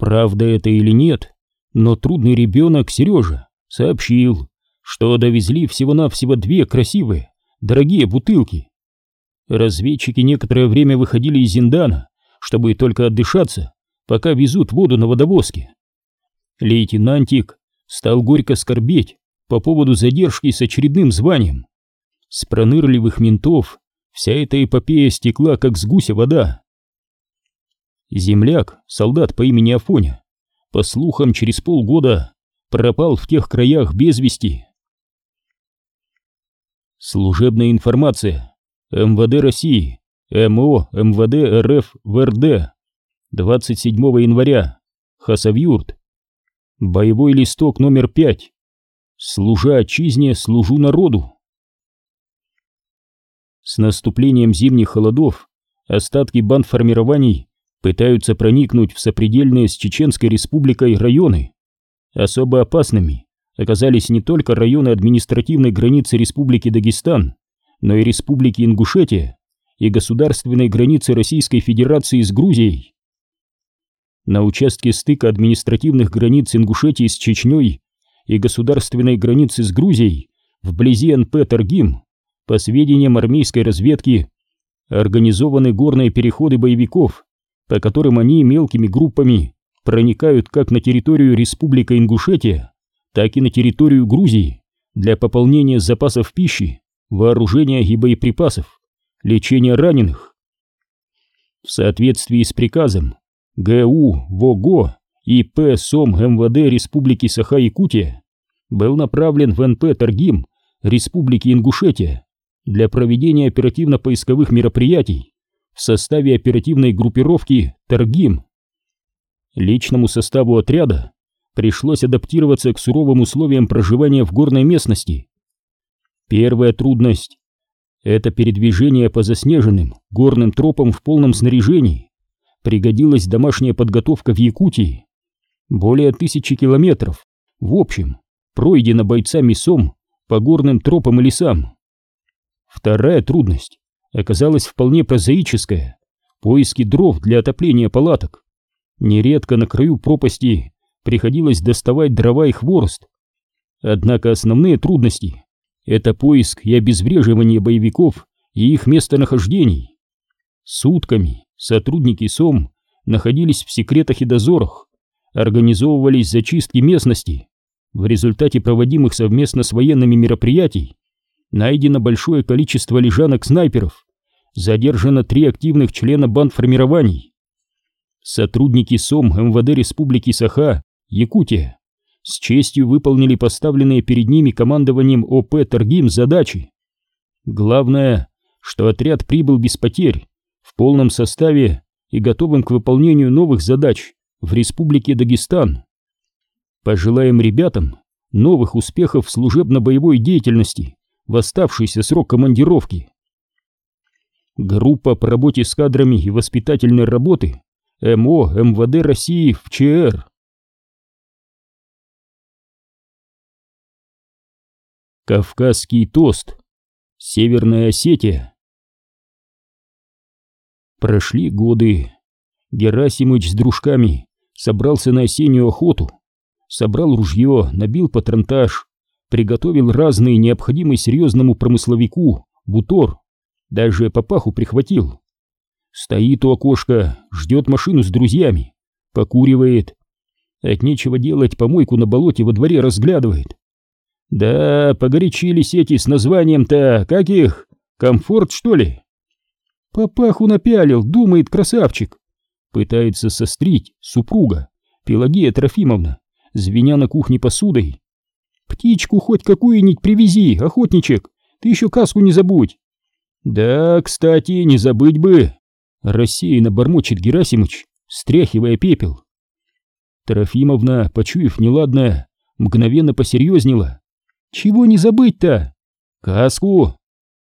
Правда это или нет, но трудный ребенок Сережа сообщил, что довезли всего-навсего две красивые, дорогие бутылки. Разведчики некоторое время выходили из Зиндана, чтобы только отдышаться, пока везут воду на водовозке. Лейтенантик стал горько скорбеть по поводу задержки с очередным званием. С пронырливых ментов вся эта эпопея стекла, как с гуся вода. Земляк, солдат по имени Афоня, по слухам, через полгода пропал в тех краях без вести. Служебная информация. МВД России. МО МВД РФ ВРД. 27 января. Хасавюрт. Боевой листок номер 5. Служа отчизне, служу народу. С наступлением зимних холодов остатки бандформирований пытаются проникнуть в сопредельные с Чеченской республикой районы. Особо опасными оказались не только районы административной границы Республики Дагестан, но и Республики Ингушетия и государственной границы Российской Федерации с Грузией. На участке стыка административных границ Ингушетии с Чечней и государственной границы с Грузией вблизи НП Таргим, по сведениям армейской разведки, организованы горные переходы боевиков по которым они мелкими группами проникают как на территорию Республика Ингушетия, так и на территорию Грузии для пополнения запасов пищи, вооружения и боеприпасов, лечения раненых. В соответствии с приказом ГУ ВОГО и П СОМ МВД Республики Саха-Якутия был направлен в НП Таргим Республики Ингушетия для проведения оперативно-поисковых мероприятий в составе оперативной группировки «Торгим». Личному составу отряда пришлось адаптироваться к суровым условиям проживания в горной местности. Первая трудность — это передвижение по заснеженным горным тропам в полном снаряжении. Пригодилась домашняя подготовка в Якутии. Более тысячи километров, в общем, пройдено бойцами СОМ по горным тропам и лесам. Вторая трудность оказалась вполне прозаическая — поиски дров для отопления палаток. Нередко на краю пропасти приходилось доставать дрова и хворост. Однако основные трудности — это поиск и обезвреживание боевиков и их местонахождений. Сутками сотрудники СОМ находились в секретах и дозорах, организовывались зачистки местности. В результате проводимых совместно с военными мероприятий найдено большое количество лежанок снайперов, задержано три активных члена бандформирований. Сотрудники СОМ МВД Республики Саха, Якутия, с честью выполнили поставленные перед ними командованием ОП Торгим задачи. Главное, что отряд прибыл без потерь, в полном составе и готовым к выполнению новых задач в Республике Дагестан. Пожелаем ребятам новых успехов в служебно-боевой деятельности в оставшийся срок командировки. Группа по работе с кадрами и воспитательной работы МО МВД России в ЧР. Кавказский тост. Северная Осетия. Прошли годы. Герасимыч с дружками собрался на осеннюю охоту. Собрал ружье, набил патронтаж, приготовил разные необходимые серьезному промысловику бутор, даже папаху прихватил. Стоит у окошка, ждет машину с друзьями, покуривает. От нечего делать помойку на болоте во дворе разглядывает. Да, погорячились эти с названием-то, как их? Комфорт, что ли? Папаху напялил, думает красавчик. Пытается сострить супруга, Пелагея Трофимовна, звеня на кухне посудой. Птичку хоть какую-нибудь привези, охотничек, ты еще каску не забудь. Да, кстати, не забыть бы. Рассеянно бормочет Герасимыч, стряхивая пепел. Трофимовна, почуяв неладное, мгновенно посерьезнела. Чего не забыть-то? Каску.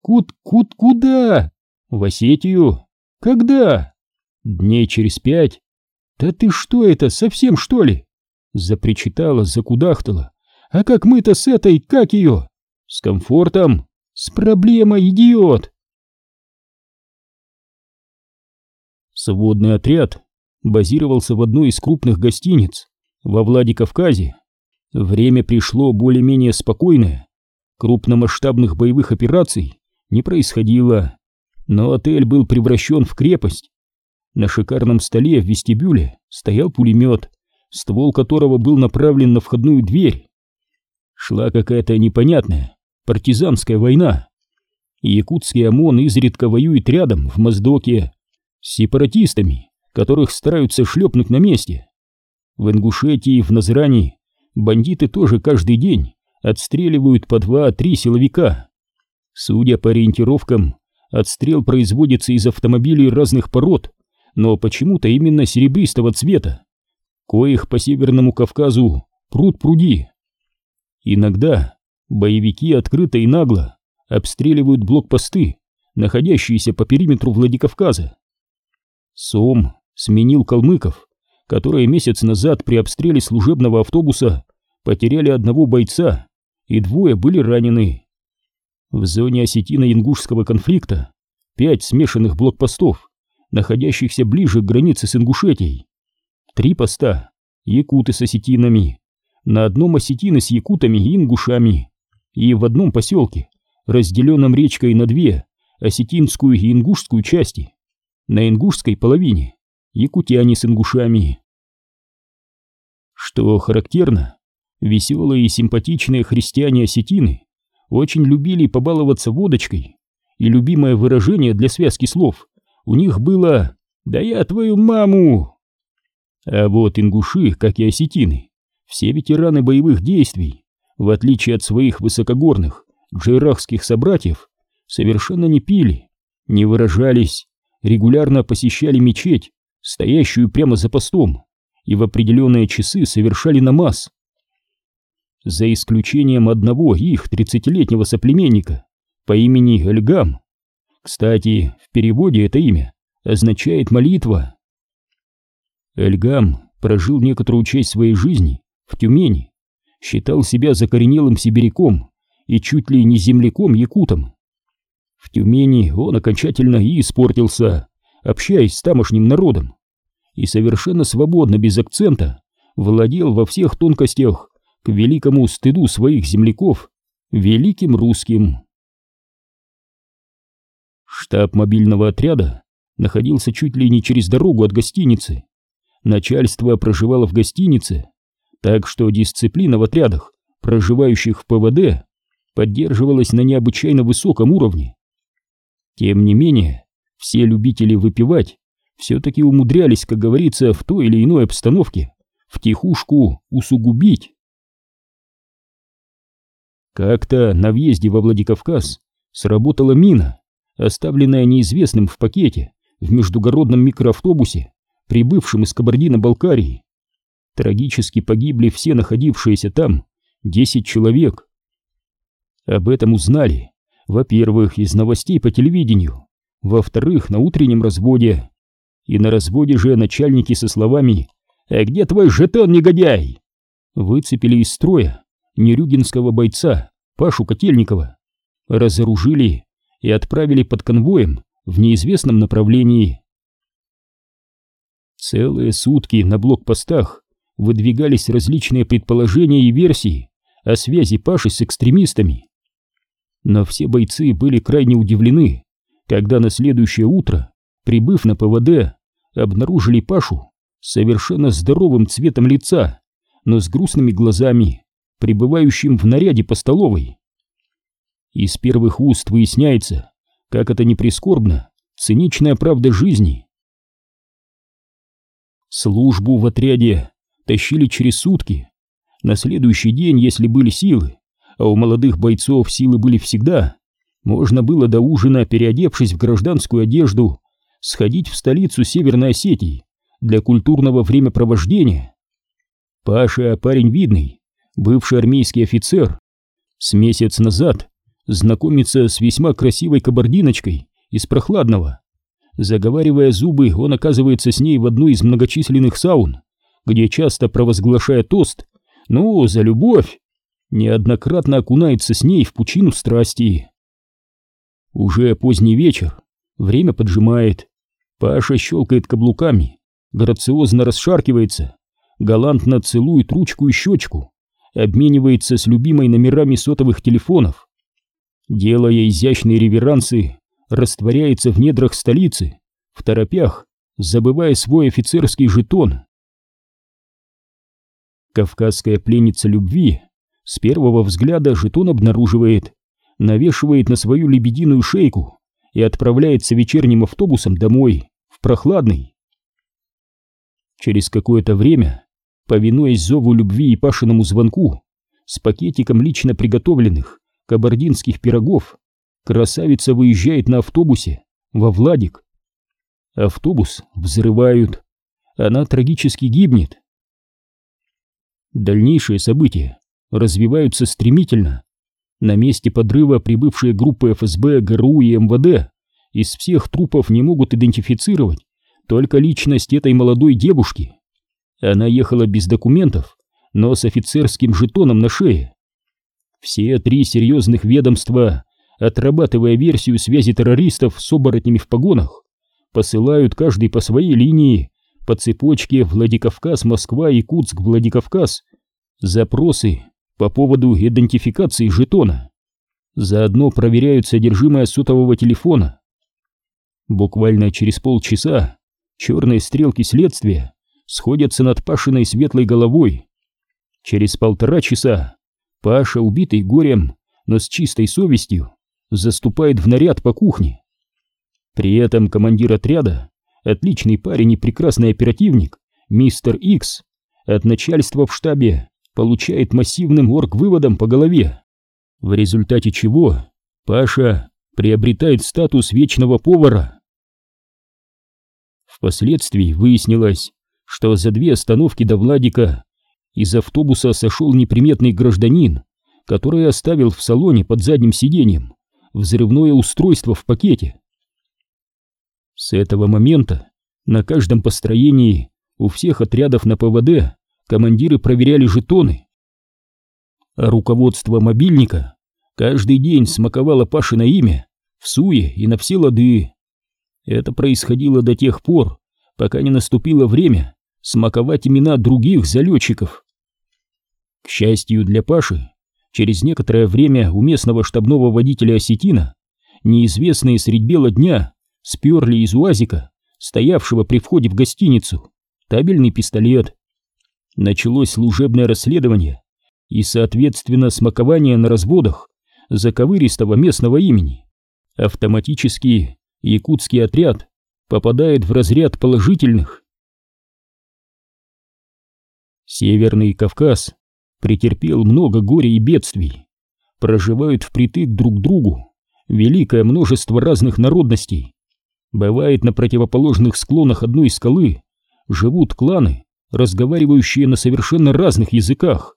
Кут, кут, куда? В Осетию. Когда? Дней через пять. Да ты что это, совсем что ли? Запричитала, закудахтала. А как мы-то с этой, как ее? С комфортом? С проблемой, идиот! Сводный отряд базировался в одной из крупных гостиниц во Владикавказе. Время пришло более-менее спокойное. Крупномасштабных боевых операций не происходило, но отель был превращен в крепость. На шикарном столе в вестибюле стоял пулемет, ствол которого был направлен на входную дверь. Шла какая-то непонятная партизанская война. Якутский ОМОН изредка воюет рядом, в Моздоке, с сепаратистами, которых стараются шлепнуть на месте. В Ингушетии, в Назрани бандиты тоже каждый день отстреливают по два-три силовика. Судя по ориентировкам, отстрел производится из автомобилей разных пород, но почему-то именно серебристого цвета, коих по Северному Кавказу пруд пруди. Иногда боевики открыто и нагло обстреливают блокпосты, находящиеся по периметру Владикавказа. Сом сменил калмыков, которые месяц назад при обстреле служебного автобуса потеряли одного бойца и двое были ранены. В зоне осетино-ингушского конфликта пять смешанных блокпостов, находящихся ближе к границе с Ингушетией. Три поста — якуты с осетинами, на одном осетины с якутами и ингушами, и в одном поселке, разделенном речкой на две, осетинскую и ингушскую части, на ингушской половине якутяне с ингушами. Что характерно, веселые и симпатичные христиане-осетины очень любили побаловаться водочкой, и любимое выражение для связки слов у них было «Да я твою маму!». А вот ингуши, как и осетины, все ветераны боевых действий, в отличие от своих высокогорных джейрахских собратьев, совершенно не пили, не выражались, регулярно посещали мечеть, стоящую прямо за постом, и в определенные часы совершали намаз. За исключением одного их тридцатилетнего соплеменника по имени Эльгам. Кстати, в переводе это имя означает «молитва». Эльгам прожил некоторую часть своей жизни в Тюмени, считал себя закоренелым сибиряком и чуть ли не земляком-якутом. В Тюмени он окончательно и испортился, общаясь с тамошним народом, и совершенно свободно, без акцента, владел во всех тонкостях к великому стыду своих земляков, великим русским. Штаб мобильного отряда находился чуть ли не через дорогу от гостиницы. Начальство проживало в гостинице, так что дисциплина в отрядах, проживающих в ПВД, поддерживалась на необычайно высоком уровне. Тем не менее, все любители выпивать все-таки умудрялись, как говорится, в той или иной обстановке втихушку усугубить. Как-то на въезде во Владикавказ сработала мина, оставленная неизвестным в пакете в междугородном микроавтобусе, прибывшем из Кабардино-Балкарии. Трагически погибли все находившиеся там 10 человек. Об этом узнали, во-первых, из новостей по телевидению, во-вторых, на утреннем разводе. И на разводе же начальники со словами «А где твой жетон, негодяй?» выцепили из строя нерюгинского бойца Пашу Котельникова, разоружили и отправили под конвоем в неизвестном направлении. Целые сутки на блокпостах выдвигались различные предположения и версии о связи Паши с экстремистами. Но все бойцы были крайне удивлены, когда на следующее утро, прибыв на ПВД, обнаружили Пашу совершенно здоровым цветом лица, но с грустными глазами, пребывающим в наряде по столовой. Из первых уст выясняется, как это не прискорбно, циничная правда жизни. Службу в отряде тащили через сутки. На следующий день, если были силы, а у молодых бойцов силы были всегда, можно было до ужина, переодевшись в гражданскую одежду, сходить в столицу Северной Осетии для культурного времяпровождения. Паша парень видный, бывший армейский офицер. С месяц назад знакомится с весьма красивой кабардиночкой из прохладного. Заговаривая зубы, он оказывается с ней в одной из многочисленных саун, где часто провозглашая тост «Ну, за любовь!» неоднократно окунается с ней в пучину страсти. Уже поздний вечер, время поджимает, Паша щелкает каблуками, грациозно расшаркивается, галантно целует ручку и щечку, обменивается с любимой номерами сотовых телефонов. Делая изящные реверансы, растворяется в недрах столицы, в торопях, забывая свой офицерский жетон. Кавказская пленница любви с первого взгляда жетон обнаруживает, навешивает на свою лебединую шейку и отправляется вечерним автобусом домой, в прохладный. Через какое-то время, повинуясь зову любви и Пашиному звонку, с пакетиком лично приготовленных кабардинских пирогов, красавица выезжает на автобусе во Владик. Автобус взрывают, она трагически гибнет. Дальнейшие события развиваются стремительно. На месте подрыва прибывшие группы ФСБ, ГРУ и МВД из всех трупов не могут идентифицировать только личность этой молодой девушки. Она ехала без документов, но с офицерским жетоном на шее. Все три серьезных ведомства, отрабатывая версию связи террористов с оборотнями в погонах, посылают каждый по своей линии по цепочке Владикавказ-Москва, Якутск-Владикавказ запросы по поводу идентификации жетона. Заодно проверяют содержимое сотового телефона. Буквально через полчаса черные стрелки следствия сходятся над Пашиной светлой головой. Через полтора часа Паша, убитый горем, но с чистой совестью, заступает в наряд по кухне. При этом командир отряда отличный парень и прекрасный оперативник, мистер Икс, от начальства в штабе получает массивным орг-выводом по голове, в результате чего Паша приобретает статус вечного повара. Впоследствии выяснилось, что за две остановки до Владика из автобуса сошел неприметный гражданин, который оставил в салоне под задним сиденьем взрывное устройство в пакете. С этого момента на каждом построении у всех отрядов на ПВД командиры проверяли жетоны. А руководство мобильника каждый день смаковало Пашино имя в суе и на все лады. Это происходило до тех пор, пока не наступило время смаковать имена других залетчиков. К счастью для Паши, через некоторое время у местного штабного водителя осетина неизвестные средь бела дня сперли из УАЗика, стоявшего при входе в гостиницу, табельный пистолет. Началось служебное расследование и, соответственно, смакование на разводах заковыристого местного имени. Автоматически якутский отряд попадает в разряд положительных. Северный Кавказ претерпел много горя и бедствий. Проживают впритык друг к другу великое множество разных народностей, Бывает, на противоположных склонах одной скалы живут кланы, разговаривающие на совершенно разных языках.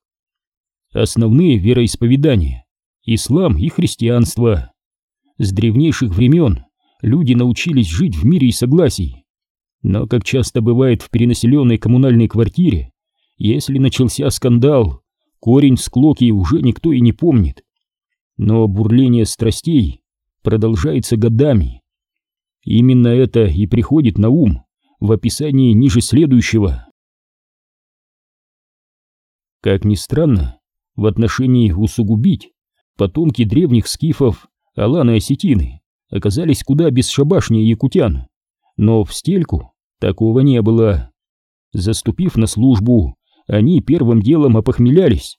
Основные вероисповедания – ислам и христианство. С древнейших времен люди научились жить в мире и согласии. Но, как часто бывает в перенаселенной коммунальной квартире, если начался скандал, корень склоки уже никто и не помнит. Но бурление страстей продолжается годами, Именно это и приходит на ум в описании ниже следующего. Как ни странно, в отношении усугубить потомки древних скифов Алана и Осетины оказались куда бесшабашнее якутян, но в стельку такого не было. Заступив на службу, они первым делом опохмелялись.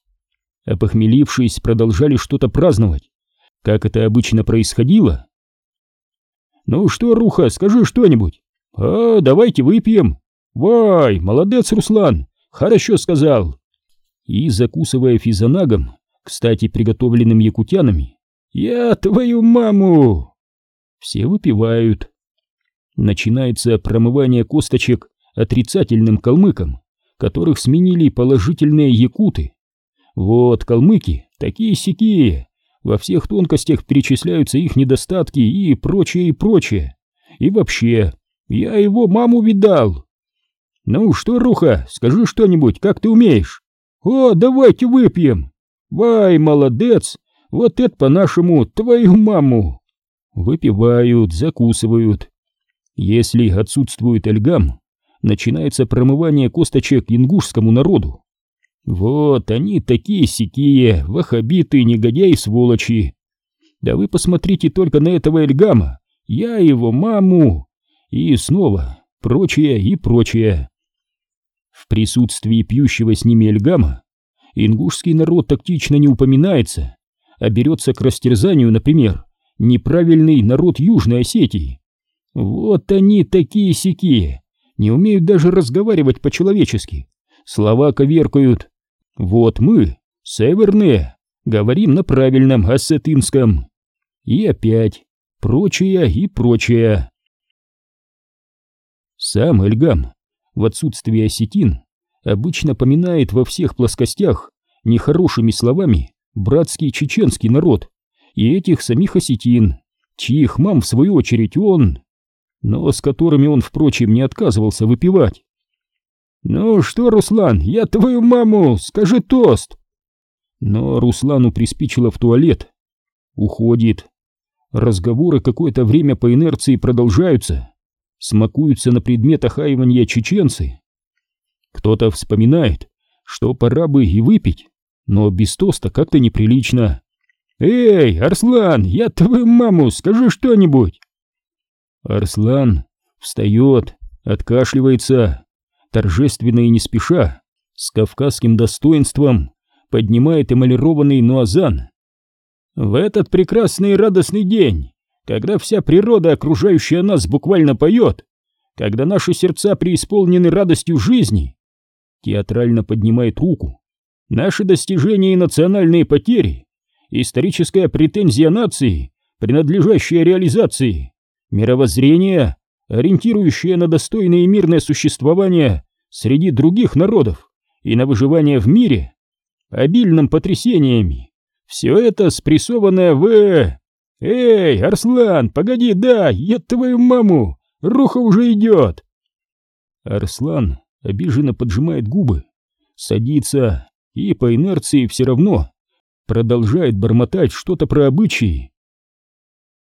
Опохмелившись, продолжали что-то праздновать. Как это обычно происходило, «Ну что, Руха, скажи что-нибудь. А, давайте выпьем. Вай, молодец, Руслан, хорошо сказал». И, закусывая физонагом, кстати, приготовленным якутянами, «Я твою маму!» Все выпивают. Начинается промывание косточек отрицательным калмыкам, которых сменили положительные якуты. Вот калмыки, такие-сякие, во всех тонкостях перечисляются их недостатки и прочее, и прочее. И вообще, я его маму видал. Ну что, Руха, скажи что-нибудь, как ты умеешь? О, давайте выпьем. Вай, молодец, вот это по-нашему, твою маму. Выпивают, закусывают. Если отсутствует эльгам, начинается промывание косточек ингушскому народу. Вот они такие сякие, вахабиты, негодяи, сволочи. Да вы посмотрите только на этого Эльгама, я его маму, и снова прочее и прочее. В присутствии пьющего с ними Эльгама ингушский народ тактично не упоминается, а берется к растерзанию, например, неправильный народ Южной Осетии. Вот они такие сякие, не умеют даже разговаривать по-человечески, слова коверкают. Вот мы, северные, говорим на правильном осетинском. И опять прочее и прочее. Сам Эльгам в отсутствие осетин обычно поминает во всех плоскостях нехорошими словами братский чеченский народ и этих самих осетин, чьих мам, в свою очередь, он, но с которыми он, впрочем, не отказывался выпивать. «Ну что, Руслан, я твою маму, скажи тост!» Но Руслану приспичило в туалет. Уходит. Разговоры какое-то время по инерции продолжаются. Смакуются на предмет охаивания чеченцы. Кто-то вспоминает, что пора бы и выпить, но без тоста как-то неприлично. «Эй, Арслан, я твою маму, скажи что-нибудь!» Арслан встает, откашливается, торжественно и не спеша, с кавказским достоинством, поднимает эмалированный нуазан. В этот прекрасный и радостный день, когда вся природа, окружающая нас, буквально поет, когда наши сердца преисполнены радостью жизни, театрально поднимает руку, наши достижения и национальные потери историческая претензия нации, принадлежащая реализации, мировоззрение, ориентирующее на достойное и мирное существование среди других народов и на выживание в мире, обильным потрясениями. Все это спрессованное в... «Эй, Арслан, погоди, да, я твою маму! Руха уже идет!» Арслан обиженно поджимает губы, садится и по инерции все равно продолжает бормотать что-то про обычаи,